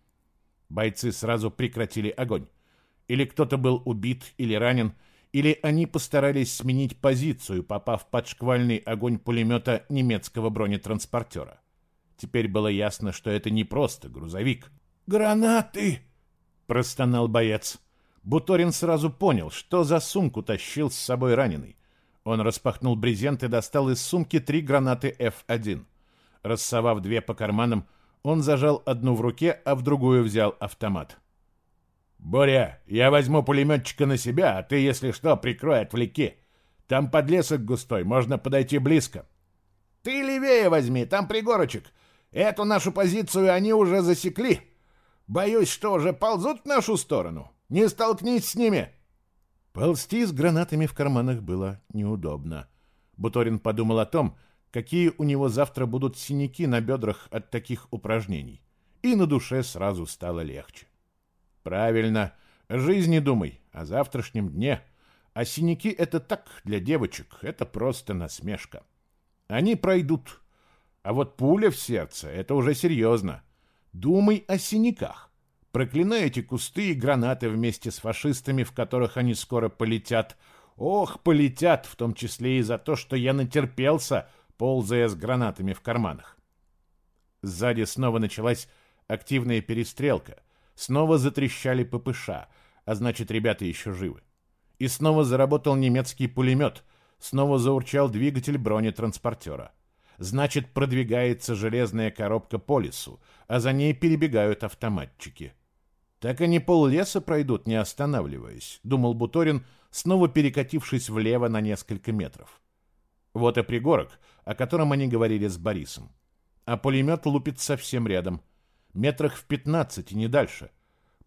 Бойцы сразу прекратили огонь. Или кто-то был убит или ранен, или они постарались сменить позицию, попав под шквальный огонь пулемета немецкого бронетранспортера. Теперь было ясно, что это не просто грузовик. «Гранаты!» — простонал боец. Буторин сразу понял, что за сумку тащил с собой раненый. Он распахнул брезент и достал из сумки три гранаты F1. Рассовав две по карманам, он зажал одну в руке, а в другую взял автомат. «Боря, я возьму пулеметчика на себя, а ты, если что, прикрой, отвлеки. Там подлесок густой, можно подойти близко». «Ты левее возьми, там пригорочек. Эту нашу позицию они уже засекли. Боюсь, что уже ползут в нашу сторону. Не столкнись с ними». Ползти с гранатами в карманах было неудобно. Буторин подумал о том, какие у него завтра будут синяки на бедрах от таких упражнений. И на душе сразу стало легче. Правильно, жизни думай, о завтрашнем дне. А синяки — это так, для девочек, это просто насмешка. Они пройдут. А вот пуля в сердце — это уже серьезно. Думай о синяках. Проклинай эти кусты и гранаты вместе с фашистами, в которых они скоро полетят. Ох, полетят, в том числе и за то, что я натерпелся — ползая с гранатами в карманах. Сзади снова началась активная перестрелка. Снова затрещали ППШ, а значит, ребята еще живы. И снова заработал немецкий пулемет, снова заурчал двигатель бронетранспортера. Значит, продвигается железная коробка по лесу, а за ней перебегают автоматчики. Так они пол леса пройдут, не останавливаясь, думал Буторин, снова перекатившись влево на несколько метров. Вот и пригорок, о котором они говорили с Борисом. А пулемет лупит совсем рядом. Метрах в пятнадцати, не дальше.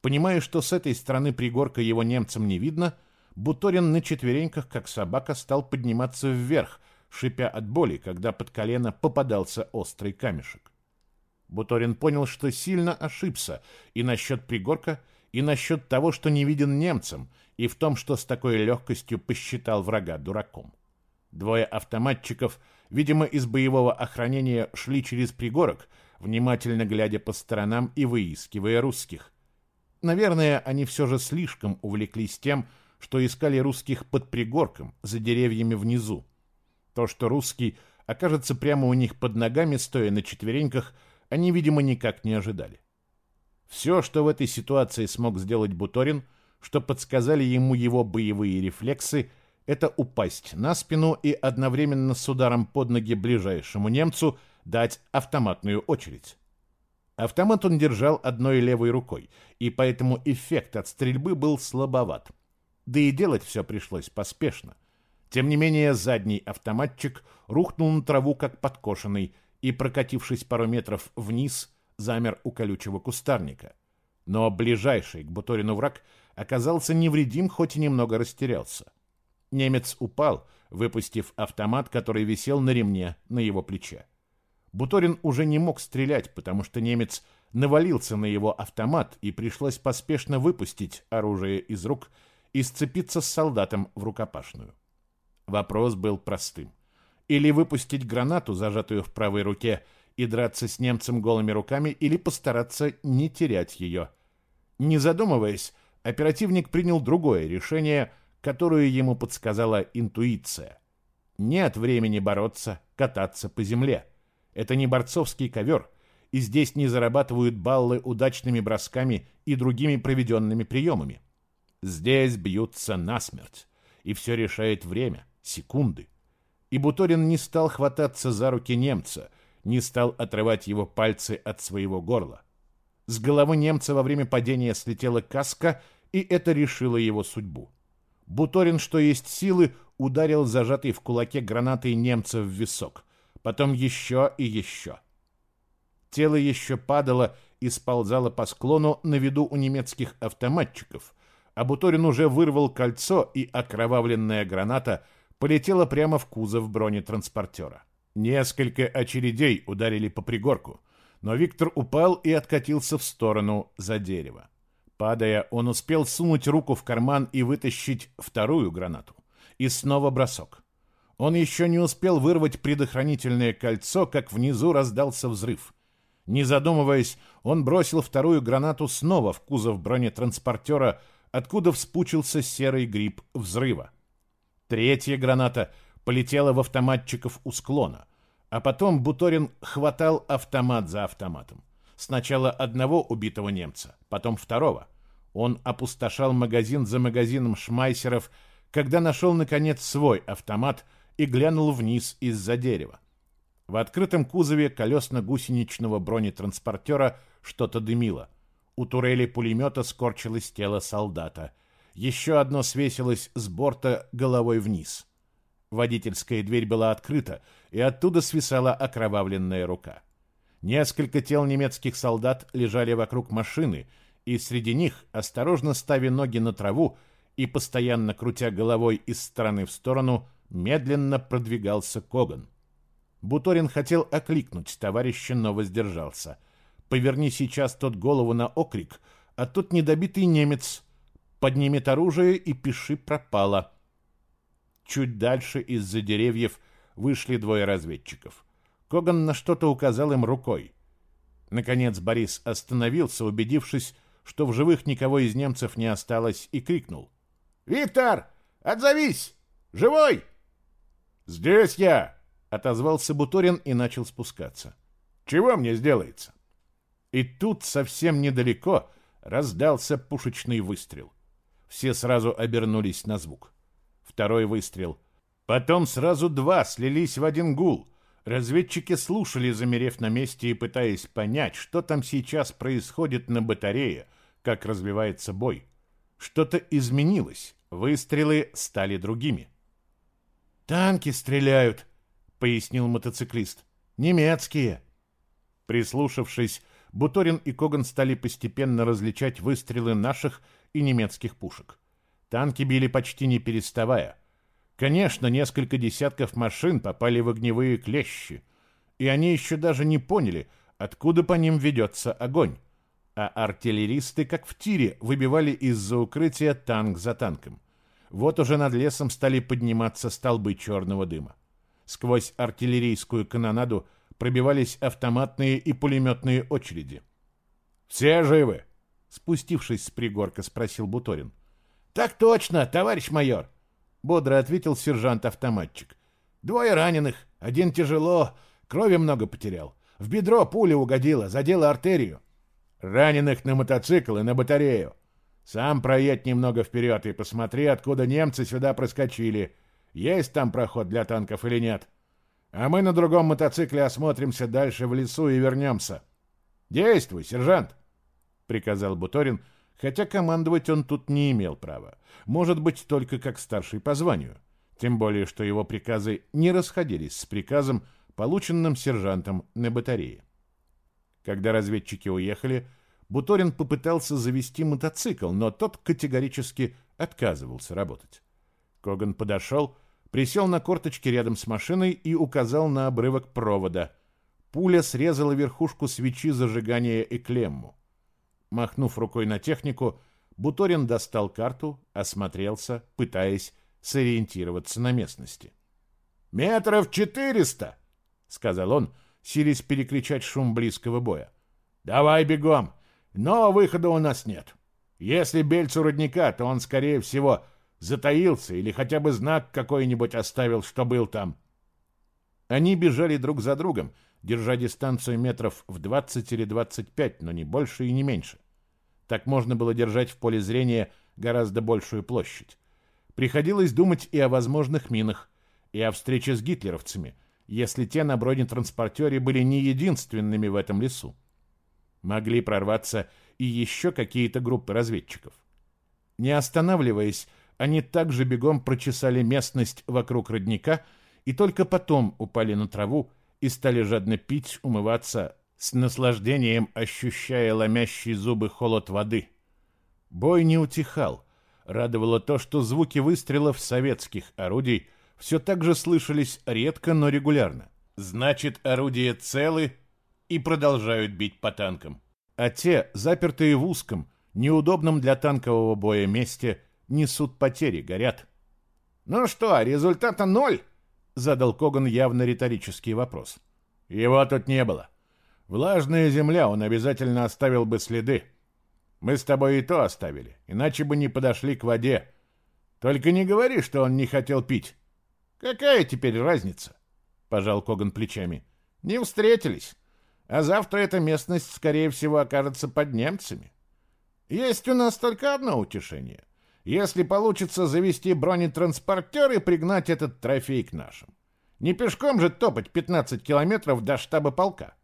Понимая, что с этой стороны пригорка его немцам не видно, Буторин на четвереньках, как собака, стал подниматься вверх, шипя от боли, когда под колено попадался острый камешек. Буторин понял, что сильно ошибся и насчет пригорка, и насчет того, что не виден немцам, и в том, что с такой легкостью посчитал врага дураком. Двое автоматчиков, видимо, из боевого охранения шли через пригорок, внимательно глядя по сторонам и выискивая русских. Наверное, они все же слишком увлеклись тем, что искали русских под пригорком, за деревьями внизу. То, что русский окажется прямо у них под ногами, стоя на четвереньках, они, видимо, никак не ожидали. Все, что в этой ситуации смог сделать Буторин, что подсказали ему его боевые рефлексы, это упасть на спину и одновременно с ударом под ноги ближайшему немцу дать автоматную очередь. Автомат он держал одной левой рукой, и поэтому эффект от стрельбы был слабоват. Да и делать все пришлось поспешно. Тем не менее, задний автоматчик рухнул на траву, как подкошенный, и, прокатившись пару метров вниз, замер у колючего кустарника. Но ближайший к Буторину враг оказался невредим, хоть и немного растерялся. Немец упал, выпустив автомат, который висел на ремне на его плече. Буторин уже не мог стрелять, потому что немец навалился на его автомат, и пришлось поспешно выпустить оружие из рук и сцепиться с солдатом в рукопашную. Вопрос был простым. Или выпустить гранату, зажатую в правой руке, и драться с немцем голыми руками, или постараться не терять ее. Не задумываясь, оперативник принял другое решение – которую ему подсказала интуиция. Нет времени бороться, кататься по земле. Это не борцовский ковер, и здесь не зарабатывают баллы удачными бросками и другими проведенными приемами. Здесь бьются насмерть, и все решает время, секунды. И Буторин не стал хвататься за руки немца, не стал отрывать его пальцы от своего горла. С головы немца во время падения слетела каска, и это решило его судьбу. Буторин, что есть силы, ударил зажатый в кулаке гранатой немца в висок. Потом еще и еще. Тело еще падало и сползало по склону на виду у немецких автоматчиков, а Буторин уже вырвал кольцо, и окровавленная граната полетела прямо в кузов бронетранспортера. Несколько очередей ударили по пригорку, но Виктор упал и откатился в сторону за дерево. Падая, он успел сунуть руку в карман и вытащить вторую гранату. И снова бросок. Он еще не успел вырвать предохранительное кольцо, как внизу раздался взрыв. Не задумываясь, он бросил вторую гранату снова в кузов бронетранспортера, откуда вспучился серый гриб взрыва. Третья граната полетела в автоматчиков у склона, а потом Буторин хватал автомат за автоматом. Сначала одного убитого немца, потом второго. Он опустошал магазин за магазином шмайсеров, когда нашел, наконец, свой автомат и глянул вниз из-за дерева. В открытом кузове колесно-гусеничного бронетранспортера что-то дымило. У турели пулемета скорчилось тело солдата. Еще одно свесилось с борта головой вниз. Водительская дверь была открыта, и оттуда свисала окровавленная рука. Несколько тел немецких солдат лежали вокруг машины, и среди них, осторожно ставя ноги на траву и постоянно крутя головой из стороны в сторону, медленно продвигался Коган. Буторин хотел окликнуть товарища, но воздержался. «Поверни сейчас тот голову на окрик, а тут недобитый немец поднимет оружие и пиши пропало». Чуть дальше из-за деревьев вышли двое разведчиков. Коган на что-то указал им рукой. Наконец Борис остановился, убедившись, что в живых никого из немцев не осталось, и крикнул. «Виктор, отзовись! Живой!» «Здесь я!» — отозвался Буторин и начал спускаться. «Чего мне сделается?» И тут совсем недалеко раздался пушечный выстрел. Все сразу обернулись на звук. Второй выстрел. Потом сразу два слились в один гул — Разведчики слушали, замерев на месте и пытаясь понять, что там сейчас происходит на батарее, как развивается бой. Что-то изменилось, выстрелы стали другими. «Танки стреляют», — пояснил мотоциклист. «Немецкие». Прислушавшись, Буторин и Коган стали постепенно различать выстрелы наших и немецких пушек. Танки били почти не переставая — Конечно, несколько десятков машин попали в огневые клещи, и они еще даже не поняли, откуда по ним ведется огонь. А артиллеристы, как в тире, выбивали из-за укрытия танк за танком. Вот уже над лесом стали подниматься столбы черного дыма. Сквозь артиллерийскую канонаду пробивались автоматные и пулеметные очереди. «Все живы?» — спустившись с пригорка, спросил Буторин. «Так точно, товарищ майор!» — бодро ответил сержант-автоматчик. Двое раненых, один тяжело, крови много потерял. В бедро пуля угодила, задела артерию. Раненых на мотоцикл и на батарею. Сам проедь немного вперед и посмотри, откуда немцы сюда проскочили. Есть там проход для танков или нет. А мы на другом мотоцикле осмотримся дальше в лесу и вернемся. Действуй, сержант, — приказал Буторин, хотя командовать он тут не имел права. Может быть, только как старший по званию. Тем более, что его приказы не расходились с приказом, полученным сержантом на батарее. Когда разведчики уехали, Буторин попытался завести мотоцикл, но тот категорически отказывался работать. Коган подошел, присел на корточки рядом с машиной и указал на обрывок провода. Пуля срезала верхушку свечи зажигания и клемму. Махнув рукой на технику, Буторин достал карту, осмотрелся, пытаясь сориентироваться на местности. «Метров четыреста!» — сказал он, силясь перекричать шум близкого боя. «Давай бегом! Но выхода у нас нет. Если Бельцу родника, то он, скорее всего, затаился или хотя бы знак какой-нибудь оставил, что был там». Они бежали друг за другом, держа дистанцию метров в 20 или 25, но не больше и не меньше. Так можно было держать в поле зрения гораздо большую площадь. Приходилось думать и о возможных минах, и о встрече с гитлеровцами – если те на бронетранспортере были не единственными в этом лесу. Могли прорваться и еще какие-то группы разведчиков. Не останавливаясь, они также бегом прочесали местность вокруг родника и только потом упали на траву и стали жадно пить, умываться, с наслаждением ощущая ломящие зубы холод воды. Бой не утихал. Радовало то, что звуки выстрелов советских орудий – все так же слышались редко, но регулярно. Значит, орудия целы и продолжают бить по танкам. А те, запертые в узком, неудобном для танкового боя месте, несут потери, горят. «Ну что, результата ноль?» — задал Коган явно риторический вопрос. «Его тут не было. Влажная земля, он обязательно оставил бы следы. Мы с тобой и то оставили, иначе бы не подошли к воде. Только не говори, что он не хотел пить. Какая теперь разница? Пожал Коган плечами. Не встретились. А завтра эта местность, скорее всего, окажется под немцами. Есть у нас только одно утешение. Если получится завести бронетранспортер и пригнать этот трофей к нашим. Не пешком же топать 15 километров до штаба полка.